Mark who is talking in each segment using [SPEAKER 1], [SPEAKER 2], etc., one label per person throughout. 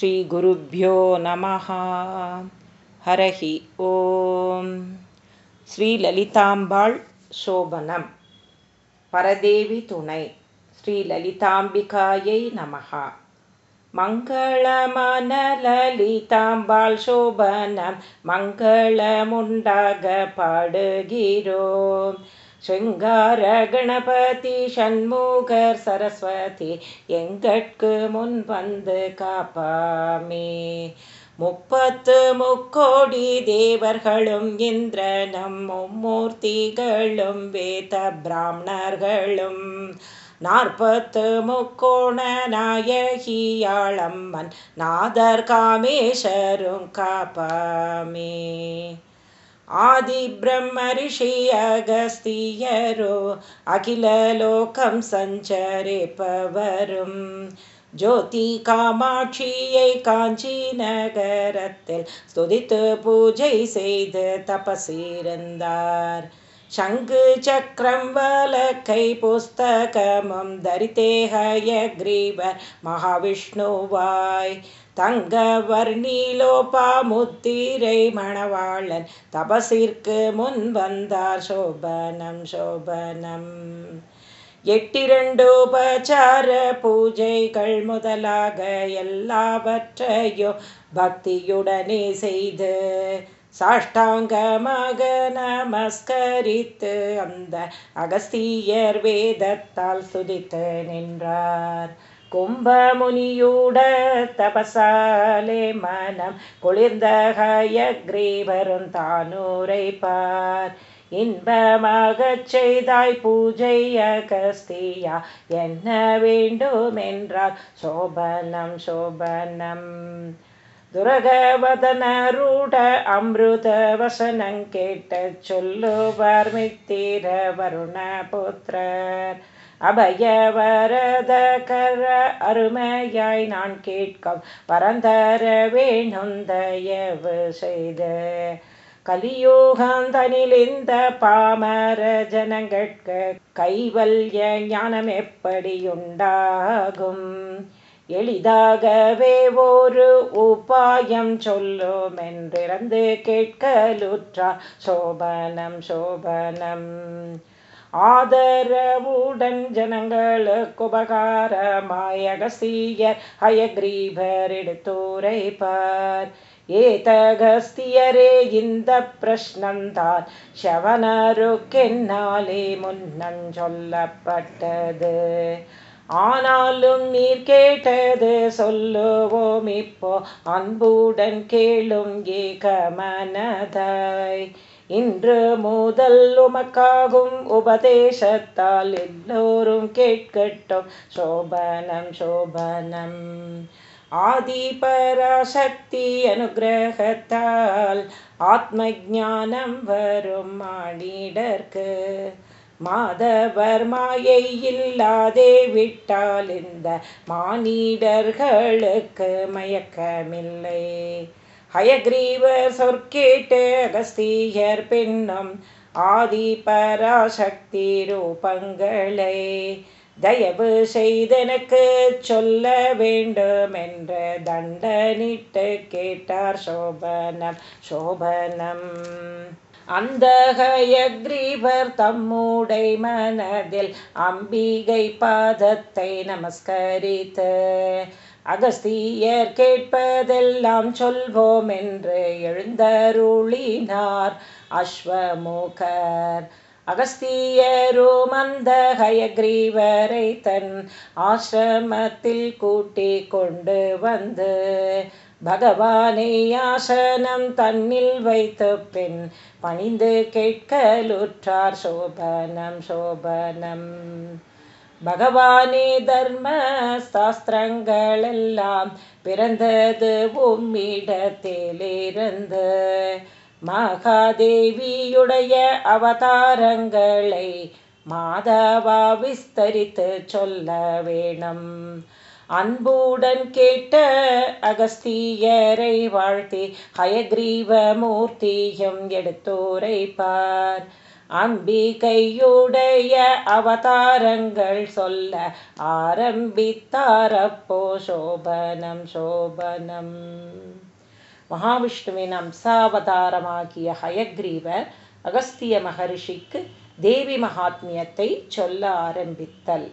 [SPEAKER 1] ஸ்ரீகுருப்போ நம ஹரஹி ஓம். ஸ்ரீலலிதாம்பாள் சோபனம். பரதேவி துணை. ஸ்ரீலலிதாம்பிகாயை நமகா மங்களமான லலிதாம்பாள் சோபனம். மங்களமுண்டாக பாடுகிறோம். ஸ்ருங்கார கணபதி ஷண்முகர் சரஸ்வதி எங்கட்கு முன் வந்து காப்பாமே. முப்பத்து முக்கோடி தேவர்களும் இந்திரனும் மும்மூர்த்திகளும் வேத பிராமணர்களும். நாற்பத்து முக்கோண நாயகியாளம்மன் நாதர் காமேஸ்வரும் காப்பாமே. ஆதிபிரம்மரிஷி அகஸ்தியரோ அகில லோகம் சஞ்சரிப்பவரும். ஜோதி காமாட்சியை காஞ்சி நகரத்தில் ஸ்துதித்து பூஜை செய்து தபசிருந்தார் சங்கு சக்கரம் வலக்கை புஸ்தகமும் தரித்தேகய கிரீவர் மகாவிஷ்ணுவாய். தங்க வர்ணீலோபா முத்திரை மணவாளன் தபசிற்கு முன் வந்தார் சோபனம் சோபனம். எட்டிரண்டுபச்சார பூஜைகள் முதலாக எல்லாவற்றையும் பக்தியுடனே செய்து சாஷ்டாங்கமாக நமஸ்கரித்து அந்த அகஸ்தியர் வேதத்தால் சுதித்து நின்றார். கும்பமுனியூட தபசாலே மனம் குளிர்ந்த ஹயக்ரீவரும் தானூரைப்பார் இன்பமாகச் செய்தாய் பூஜை அகஸ்தியா என்ன வேண்டும் என்றால் சோபனம் சோபனம். துரகவதனரூட அமிர்த வசனங்கேட்ட சொல்லுவார் மித்தீர வருண புத்திரர் அபயவரத கர அருமையாய் நான் கேட்கும் பரந்தர வேணும் தயவு செய்த. கலியோகந்தனிலிந்த பாமர ஜனங்கட்க கைவல்ய ஞானம் எப்படியுண்டாகும் எளிதாகவே ஒரு உபாயம் சொல்லும் என்றிறந்து கேட்கலுற்றார் சோபனம் சோபனம். ஆதரவுடன் ஜனங்களுக்கு உபகாரமாய் அகஸ்தியர் ஹயக்ரீபர் எடுத்துரைப்பார். ஏதகஸ்தியரே இந்த பிரஷ்னந்தான். சவனருக்கென்னாலே முன்னன் சொல்லப்பட்டது. ஆனாலும் நீர் கேட்டது சொல்லுவோம் இப்போ. அன்புடன் கேளும் ஏகமனதாய் இன்று முதல் உமக்காகும் உபதேசத்தால் எல்லோரும் கேட்கட்டும். சோபனம் சோபனம். ஆதி பராசக்தி அனுகிரகத்தால் ஆத்ம ஜானம் வரும் மானிடர்க்கு மாதவர் மாயை இல்லாதே விட்டால் இந்த மானிடர்களுக்கு மயக்கமில்லை. ஹயக்ரீவர் சொற்கேட்டு அகஸ்தீயர் பெண்ணும் ஆதி பராசக்தி ரூபங்களை தயவு செய்தனுக்கு சொல்ல வேண்டும் என்று தண்டனிட்டு கேட்டார் சோபனம் சோபனம். அந்தகயக்ரீவர் தம்முடை மனதில் அம்பிகை பாதத்தை நமஸ்கரித்து அகஸ்தியர் கேட்பதெல்லாம் சொல்வோம் என்று எழுந்தருளினார் அஸ்வமுகர். அகஸ்தியரும் அந்த ஹயக்ரீவரை தன் ஆசிரமத்தில் கூட்டி கொண்டு வந்து பகவானை யாசனம் தன்னில் வைத்த பின் பணிந்து கேட்கலுற்றார். சோபனம் சோபனம். பகவானே தர்ம சாஸ்திரங்களெல்லாம் பிறந்தது உம்மிடத்திலிருந்து. மகாதேவியுடைய அவதாரங்களை மாதவா விஸ்தரித்து சொல்ல வேணும். அன்புடன் கேட்ட அகஸ்தியரை வாழ்த்தி ஹயக்ரீவ மூர்த்தியும் எடுத்துரைப்பார் அம்பிகையுடைய அவதாரங்கள் சொல்ல ஆரம்பித்தாரப்போ சோபனம் சோபனம். மகாவிஷ்ணுவின் அம்சாவதாரமாகிய ஹயக்ரீவர் அகஸ்திய மகரிஷிக்கு தேவி மகாத்மியத்தை சொல்ல ஆரம்பித்தல்.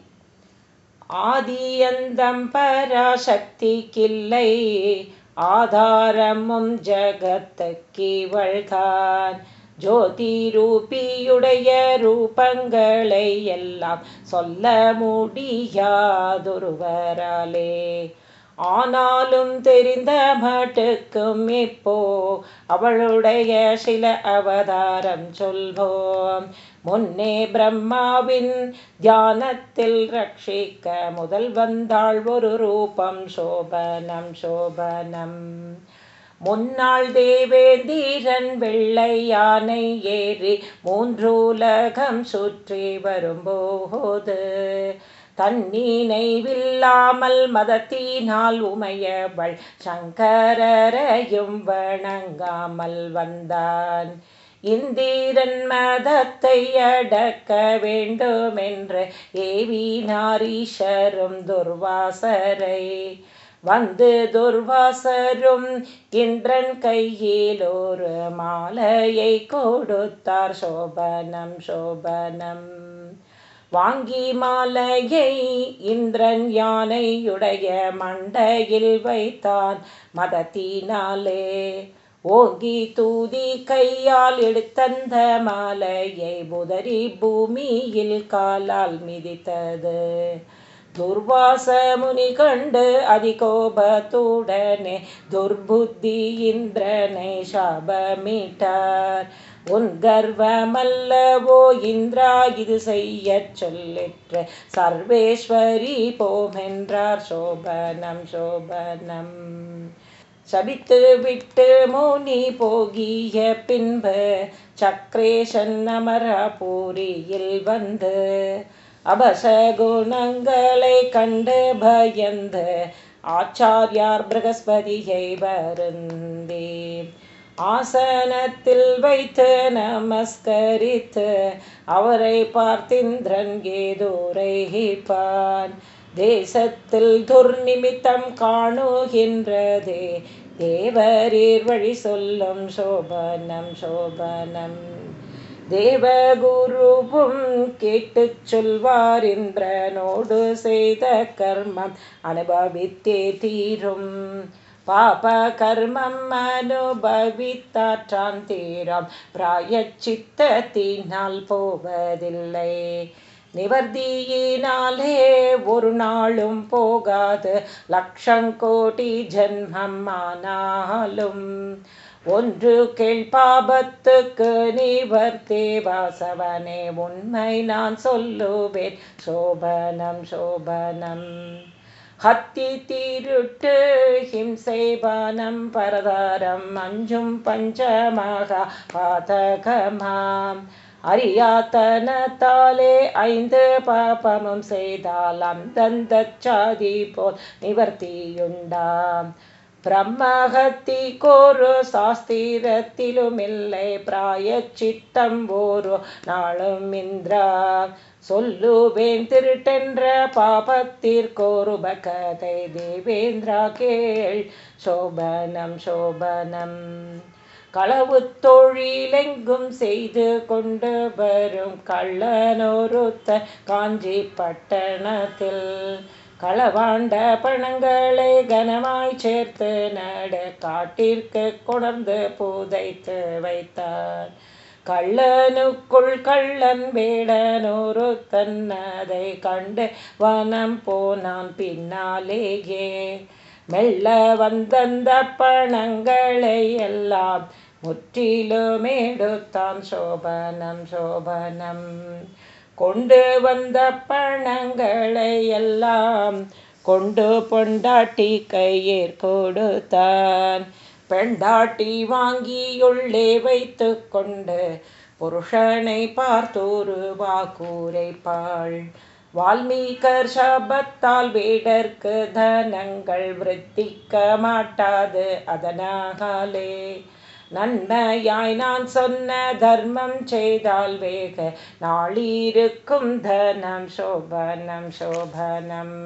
[SPEAKER 1] ஆதியந்தம் பராசக்தி கில்லை ஆதாரமும் ஜகத்துக்கிவள்தான் ஜோதி ரூபியுடைய ரூபங்களை எல்லாம் சொல்ல முடியாதொருவராலே. ஆனாலும் தெரிந்த மாட்டுக்கும் இப்போ அவளுடைய சில அவதாரம் சொல்வோம். முன்னே பிரம்மாவின் தியானத்தில் ரட்சிக்க முதல் வந்தாள் ஒரு ரூபம் சோபனம் சோபனம். முன்னாள் தேவேந்தீரன் வெள்ளை யானை ஏறி மூன்றுலகம் சுற்றி வரும்போது தன்னீனைவில்லாமல் மதத்தினால் உமையவள் சங்கரரையும் வணங்காமல் வந்தான். இந்திரன் மதத்தை அடக்க வேண்டுமென்று ஏவினாரீஷரும் துர்வாசரை. வந்து துர்வாசரும் இன்றன் கையில் ஒரு மாலையை கொடுத்தார். சோபனம் சோபனம். வாங்கி மாலையை இந்திரன் யானையுடைய மண்டையில் வைத்தான். மதத்தினாலே ஓங்கி தூதி கையால் எடுத்தந்த மாலையை புதரி பூமியில் காலால் மிதித்தது. துர்வாச முனி கண்டு அதிகோபத்துடனே துர்புத்தி இந்திரனை சாபமிட்டார். உன் கர்வமல்லவோ இந்திரா இது செய்ய சொல்லிற்று. சர்வேஸ்வரி போமென்றார் சோபனம் சோபனம். சபித்து விட்டு மோனி போகிய பின்பு சக்ரேசன் அமரபூரியில் வந்து அபசகுணங்களை கண்டு பயந்து ஆச்சாரியார் பிரகஸ்பதியை வருந்தே. ஆசனத்தில் வைத்து நமஸ்கரித்து அவரை பார்த்திந்திரன் ஏதோரைப்பான் தேசத்தில் துர்நிமித்தம் காணுகின்றதே தேவரீர் வழி சொல்லும் சோபனம் சோபனம். தேவகுருவும் கேட்டு சொல்வார் இந்திரனோடு செய்த கர்மம் அனுபவித்தே தீரும். பாப கர்மம் அனுபவித்தாற்றான் தீரம். பிராயச்சித்தத்தினால் போவதில்லை. நிவர்த்தியினாலே ஒரு நாளும் போகாது. லட்சங்கோடி ஜென்மம் ஆனாலும் ஒன்று கேள் பாபத்துக்கு நிவர்த்தி வாசவனே உண்மை நான் சொல்லுவேன். சோபனம் சோபனம். ஹத்தி தீருட்டு ஹிம்சைபானம் பரதாரம் அஞ்சும் பஞ்சமாக பாதகமாம். அறியாத்தனத்தாலே ஐந்து பாபமும் செய்தால் அந்தந்த சாதி போல் நிவர்த்தியுண்டாம். பிரம்மகத்தி கோரு சாஸ்திரத்திலுமில்லை பிராயச்சித்தம் ஓரு நாளும் இந்திரா. சொல்லுவேன் திருட்டென்ற பாபத்திற்கோரு பகதை தேவேந்திரா கேள் சோபனம் சோபனம். களவு தொழிலெங்கும் செய்து கொண்டு வரும் கள்ளனொருத்த காஞ்சி பட்டணத்தில் களவாண்ட பணங்களை கனமாய் சேர்த்து நட காட்டிற்கு கொணர்ந்து புதைத்து வைத்தார். கள்ளனுக்குள் கள்ளன் வேடனொரு தன்னதை கண்டு வனம் போனான் பின்னாலேயே. மெல்ல வந்தந்த பணங்களை எல்லாம் முற்றிலும் எடுத்தான் சோபனம் சோபனம். கொண்டு வந்த பணங்களை எல்லாம் கொண்டு பொண்டாட்டி கையேற் கொடுத்தான். பெண்டாட்டி வாங்கியுள்ளே வைத்து கொண்டு புருஷனை பார்த்தொரு வாக்குரைப்பாள் வால்மீகர் சாபத்தால் வீடர்க்கு தனங்கள் விருத்திக்க மாட்டாது அதனாலே நன்மையாய் நான் சொன்ன தர்மம் செய்தால் வேக நாளிருக்கும் தனம் சோபனம் சோபனம்.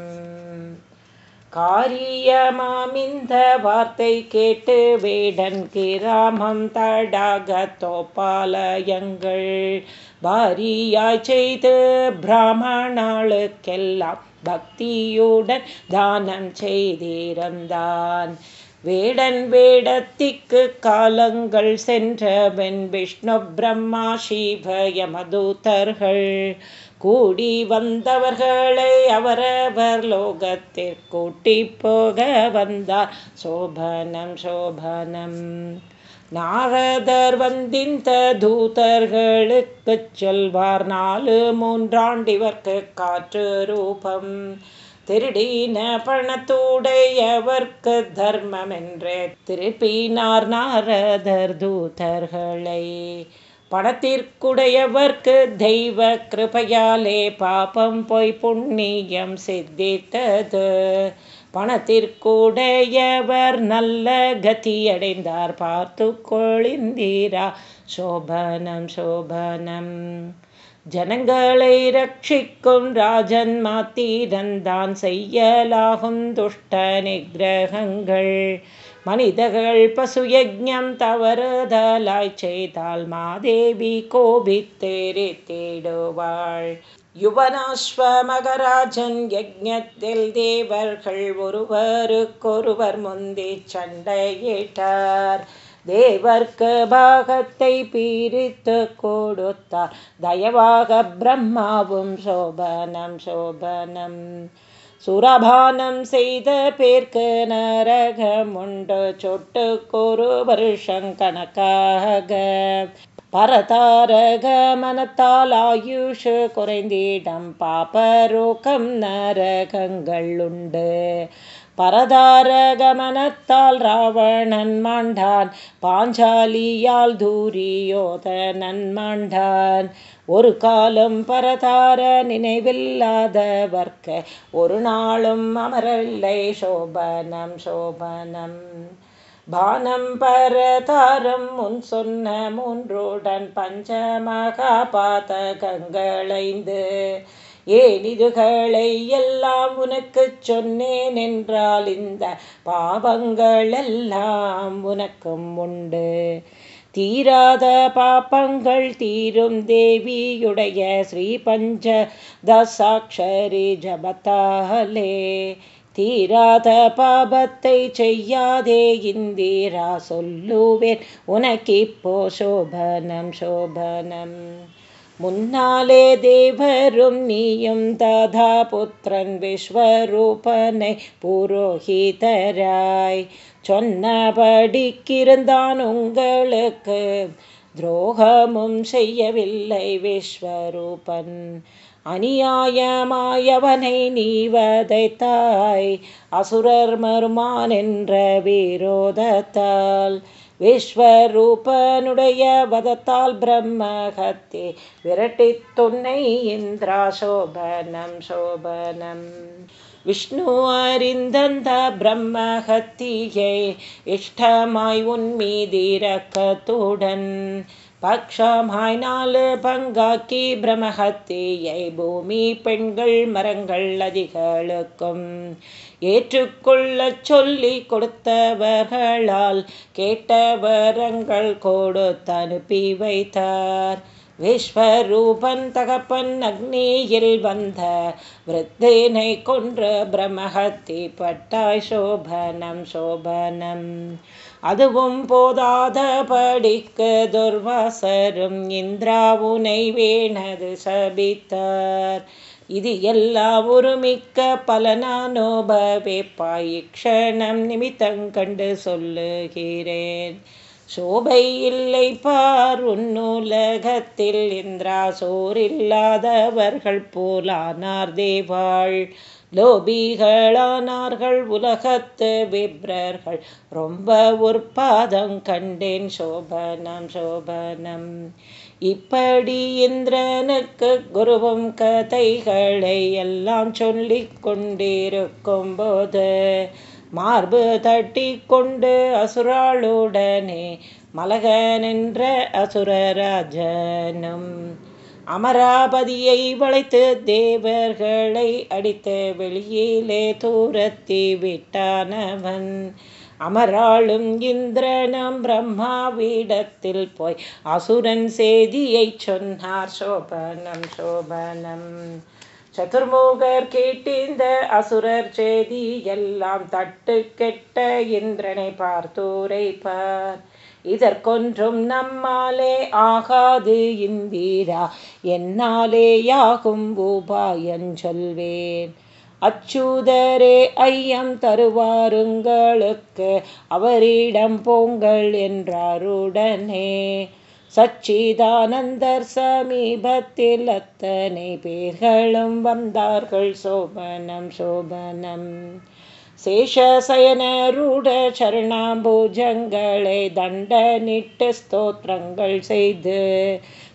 [SPEAKER 1] காரியமாமிந்த வார்த்தை கேட்டு வேடன் கிராமம் தடாக தோப்பாலயங்கள். பாரியாய் செய்து பிராமணாளுக்கெல்லாம் பக்தியுடன் தானம் செய்திருந்தான். வேடன் வேடத்திக்கு காலங்கள் சென்றவன் விஷ்ணு பிரம்மா சிவய மதுதர்கள் கூடி வந்தவர்களை அவரவர் லோகத்தில் கூட்டி போக வந்தார். சோபனம் சோபனம். நாரதர் வந்திந்த தூதர்களுக்கு சொல்வார். நாலு மூன்றாண்டிவர்க்கு காற்று ரூபம். திருடின பணத்துடையவர்க்கு தர்மம் என்றே திருப்பினார் நாரதர் தூதர்களை. பணத்திற்குடையவர்க்கு தெய்வ கிருபையாலே பாபம் போய் புண்ணியம் சித்தித்தது. பணத்திற்குடையவர் நல்ல கதியடைந்தார் பார்த்து கொழிந்தீரா சோபனம் சோபனம். ஜனங்களை ரட்சிக்கும் ராஜன் மாத்திரந்தான் செய்யலாகும் துஷ்ட நிகிரகங்கள் மனிதர்கள் பசு யஜம் தவறுதலாய் செய்தால் மாதேவி கோபித்தேறி தேடுவாள். யுவனாஸ்வ மகராஜன் யஜத்தில் தேவர்கள் ஒருவருக்கொருவர் முந்தி சண்டையிட்டார். தேவர்க்கு பாகத்தை பிரித்து கொடுத்தார். தயவாக பிரம்மாவும் சோபனம் சோபனம். சுரபானம் செய்த பேர்க்கு நரகம் உண்டு சொட்டு வருஷம் கணக்காக பரதாரக மனத்தால் ஆயுஷ் குறைந்திடம் பாபரோக்கம் நரகங்கள் உண்டு பரதாரக மனத்தால் ராவணன் மாண்டான் பாஞ்சாலியால் தூரியோதனன் மாண்டான். ஒரு காலம் பரதார நினைவில்லாதவர்க்க ஒரு நாளும் அமரல்லை சோபனம் சோபனம். பானம் பரதாரம் முன் சொன்ன மூன்றுடன் பஞ்சமகா பாதகங்களைந்து ஏன் இதுகளை எல்லாம் உனக்கு சொன்னேன் என்றால் இந்த பாவங்கள் எல்லாம் உனக்கும் உண்டு. தீராத பாப்பங்கள் தீரும் தேவியுடைய ஸ்ரீ பஞ்ச தசாட்சரி ஜபத்தாலே தீராத பாபத்தை செய்யாதே இந்திரா சொல்லுவேன். உனக்கிப்போ சோபனம் சோபனம். முன்னாலே தேவரும் நீயும் ததா புத்திரன் விஸ்வரூபனை புரோஹிதராய் சொன்னபடிக்கிருந்தான் உங்களுக்கு துரோகமும் செய்யவில்லை விஸ்வரூபன். அநியாயமாயவனை நீ வதைத்தாய் அசுரர் மருமான் என்ற விரோதத்தால். விஸ்வரூபனுடைய வதத்தால் பிரம்மகத்தே விரட்டி துன்னை இந்திரா சோபனம். சோபனம் விஷ்ணு அறிந்தந்த பிரம்மஹத்தியை இஷ்டமாய் உன் மீதிரக்கத்துடன் நாலு பங்காக்கி பிரமஹத்தியை பூமி பெண்கள் மரங்கள் அதிகளுக்கும். ஏற்றுக்கொள்ள சொல்லி கொடுத்தவர்களால் கேட்டவரங்கள் கொடுத்தனுப்பி வைத்தார். விஸ்வரூபன் தகப்பன் அக்னியில் வந்த விருத்தேனை கொன்று பிரமஹத்தி பட்டாய் சோபனம் சோபனம். அதுவும் போதாத படிக்க துர்வாசரும் இந்திராவுனை வேணது சபித்தார். இது எல்லா உருமிக்க பலனானோபவேப்பாய் க்ஷணம் நிமித்தங்கண்டு சொல்லுகிறேன். சோபை இல்லை பார் உன்னுலகத்தில் இந்திரா சோரில்லாதவர்கள் போலானார் தேவாள். லோபிகளானார்கள் உலகத்து விப்ரர்கள். ரொம்ப உற்பாதம் கண்டேன் சோபனம் சோபனம். இப்படி இந்திரனுக்கு குருவும் கதைகளை எல்லாம் சொல்லிக் கொண்டிருக்கும் போது மார்பு தட்டி கொண்டு அசுராளுடனே மலகனென்ற அசுரராஜனும் அமராபதியை வளைத்து தேவர்களை அடித்து வெளியிலே தூரத்தி விட்டானவன். அமராளும் இந்திரனம் பிரம்மாவிடத்தில் போய் அசுரன் செய்தியை சொன்னார். சோபனம் சோபனம். சதுர்முகர் கேட்டிந்த அசுரர் செய்தி எல்லாம் தட்டு கெட்ட இந்திரனை பார்த்தூரைப்பார் இதற்கொன்றும் நம்மாலே ஆகாது இந்தீரா என்னாலேயாகும் உபாயஞ்சொல்வேன் அச்சுதரே ஐயம் தருவாருங்களுக்கு அவரிடம் போங்கள் என்றாருடனே. சச்சிதானந்தர் சமீபத்தில் அத்தனை பேர்களும் வந்தார்கள் சோபனம் சோபனம். சேஷசயனருட சரணாம்பூஜங்களை தண்டனிட்டு ஸ்தோத்திரங்கள் செய்து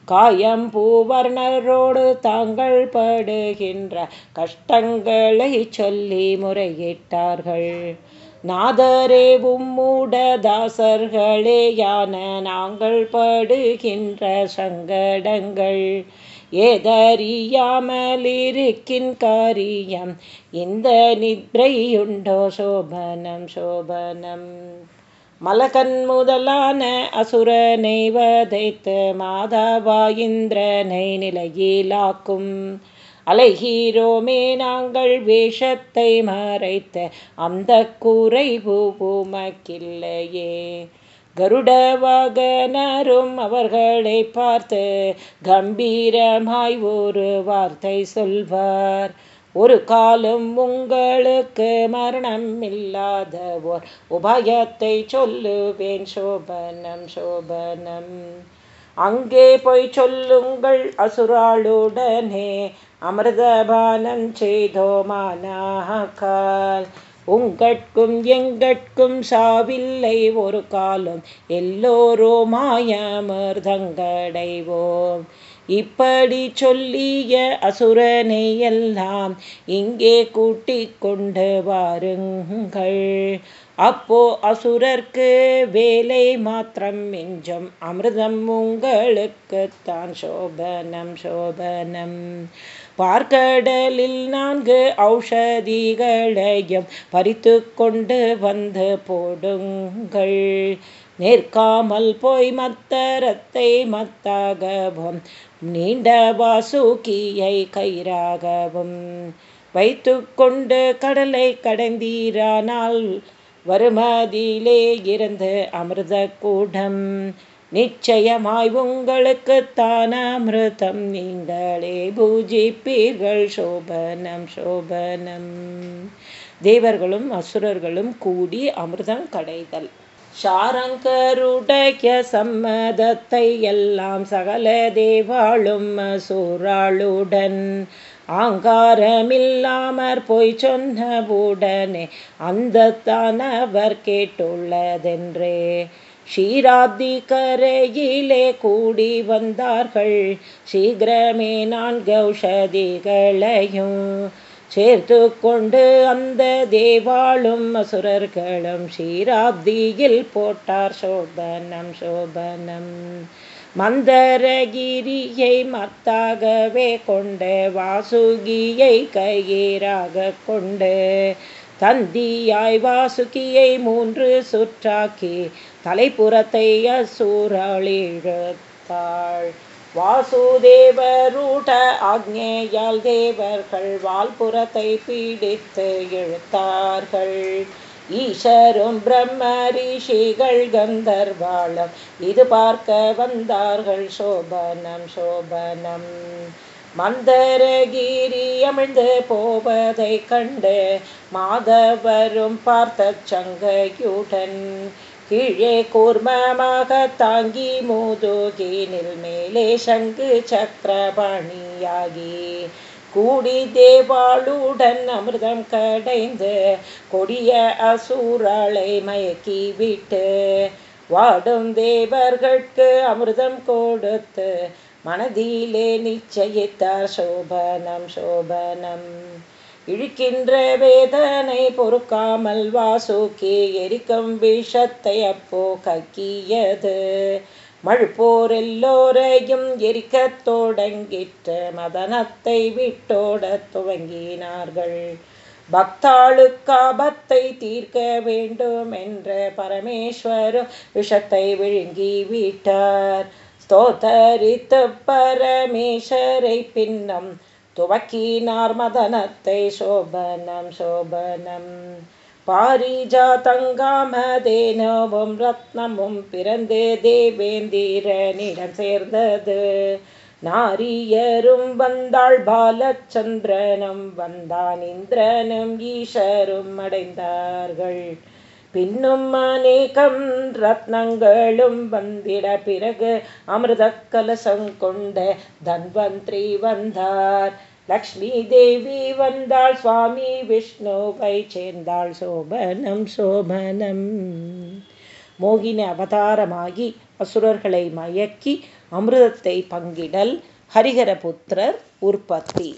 [SPEAKER 1] காயம் பூவர்ணரோடு தாங்கள் படுகின்ற கஷ்டங்களை சொல்லி முறையிட்டார்கள். நாதரே உம்மூட தாசர்களே யான நாங்கள் படுகின்ற சங்கடங்கள் ஏதறியாமலிருக்கின் காரியம்? இந்த நித்ரையுண்டோ சோபனம் சோபனம். மலகன் முதலான அசுரனை வதைத்து மாதவாயிந்திரனை நிலையிலாக்கும். அலைகீரோமே நாங்கள் வேஷத்தை மறைத்த அந்த குறைவு கருட வாகனரும் அவர்களை பார்த்து கம்பீரமாய் ஒரு வார்த்தை சொல்வார். ஒரு காலம் உங்களுக்கு மரணம் இல்லாத ஓர் உபயத்தை சொல்லுவேன் சோபனம் சோபனம். அங்கே போய் சொல்லுங்கள் அசுராளுடனே அமிர்தபானம் செய்தோமானாக்கால் உங்கட்கும் எங்கட்கும் சாவில்லை ஒரு காலம். எல்லோருமாயமிர்தங்கடைவோம் இப்படி சொல்லிய அசுரனை எல்லாம் இங்கே கூட்டிக் கொண்டு வாருங்கள். அப்போ அசுரர்க்கு வேலை மாத்திரம் மிஞ்சம். அமிர்தம் உங்களுக்குத்தான். சோபனம் சோபனம். பார்க்கடலில் நான்கு ஔஷதிகளையும் பறித்து கொண்டு வந்து போடுங்கள். நிற்காமல் போய் மத்தரத்தை மத்தாகவும் நீண்ட வாசுகியை கயிறாகவும். வைத்து கொண்டு கடலை கடந்தீரானால் வருமதியிலே இருந்து அமிர்த கூடம் நிச்சயமாய் உங்களுக்கு தான அமிர்தம் நீங்களே பூஜிப்பீர்கள். சோபனம் சோபனம். தேவர்களும் அசுரர்களும் கூடி அமிர்தம் கடைதல். ஷாரங்கருடைய சம்மதத்தை எல்லாம் சகல தேவாளும் அசுராளுடன் ஆங்காரமில்லாமற் போய் சொன்னவுடனே அந்த தானவர் கேட்டுள்ளதென்றே. ஷீராப்தி கரையிலே கூடி வந்தார்கள். சீக்கிரமே நான்கு ஔஷதிகளையும் சேர்த்து கொண்டு அந்த தேவாளும் அசுரர்களும் ஷீராப்தியில் போட்டார். சோபனம் சோபனம். மந்தரகிரியை மத்தாகவே கொண்டு வாசுகியை கையீராக கொண்டு தந்தியாய் வாசுகியை மூன்று சுற்றாக்கி தலைப்புறத்தை அசூராளிழுத்தாள். வாசுதேவரூட ஆக்னேயால் தேவர்கள் வால்புறத்தை பீடித்து இழுத்தார்கள். ஈஸ்வரும் பிரம்ம ரிஷிகள் கந்தர்வாளம் இது பார்க்க வந்தார்கள் சோபனம் சோபனம். மந்தரகிரி அமிழ்ந்து போவதை கண்டு மாதவரும் பார்த்த சங்கையுடன் கீழே கூர்மமாக தாங்கி மூதுகினில் மேலே சங்கு சக்கரபாணியாகி. கூடி தேவாளுடன் அமிர்தம் கடைந்து கொடிய அசூராளை மயக்கிவிட்டு வாடும் தேவர்களுக்கு அமிர்தம் கொடுத்து மனதிலே நிச்சயித்தார் சோபனம் சோபனம். இழுக்கின்ற வேதனை பொறுக்காமல் வாசுக்கி எரிக்கும் விஷத்தை அப்போ கக்கியது. மழுப்போர் எல்லோரையும் எரிக்கத் தொடங்கிற்ற மதனத்தை விட்டோடத் துவங்கினார்கள். பக்தாளுக்காபத்தை தீர்க்க வேண்டும் என்ற பரமேஸ்வரும் விஷத்தை விழுங்கி விட்டார் ஸ்தோத்தரித்து பரமேஸ்வரை பின்னம் துவக்கினார் மதனத்தை சோபனம் சோபனம். பாரிஜாதங்காமதேனவும் ரத்னமும் பிறந்து தேவேந்திரனிடம் சேர்ந்தது. நாரியரும் வந்தாள் பாலச்சந்திரனும் வந்தான் இந்திரனும் ஈஷரும் அடைந்தார்கள். பின்னும் அநேகம் ரத்னங்களும் வந்திட பிறகு அமிர்த கலசம் கொண்ட தன்வந்திரி வந்தார். லக்ஷ்மி தேவி வந்தாள் சுவாமி விஷ்ணுவை சேர்ந்தாள். சோபனம் சோபனம். மோகினி அவதாரமாகி அசுரர்களை மயக்கி அமிர்தத்தை பங்கிடல் ஹரிஹரபுத்திரர் உற்பத்தி.